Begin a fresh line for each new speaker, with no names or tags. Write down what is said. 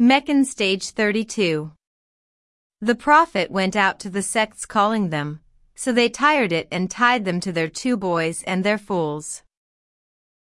Meccan Stage 32 The prophet went out to the sects calling them, so they tired it and tied them to their two boys and their fools.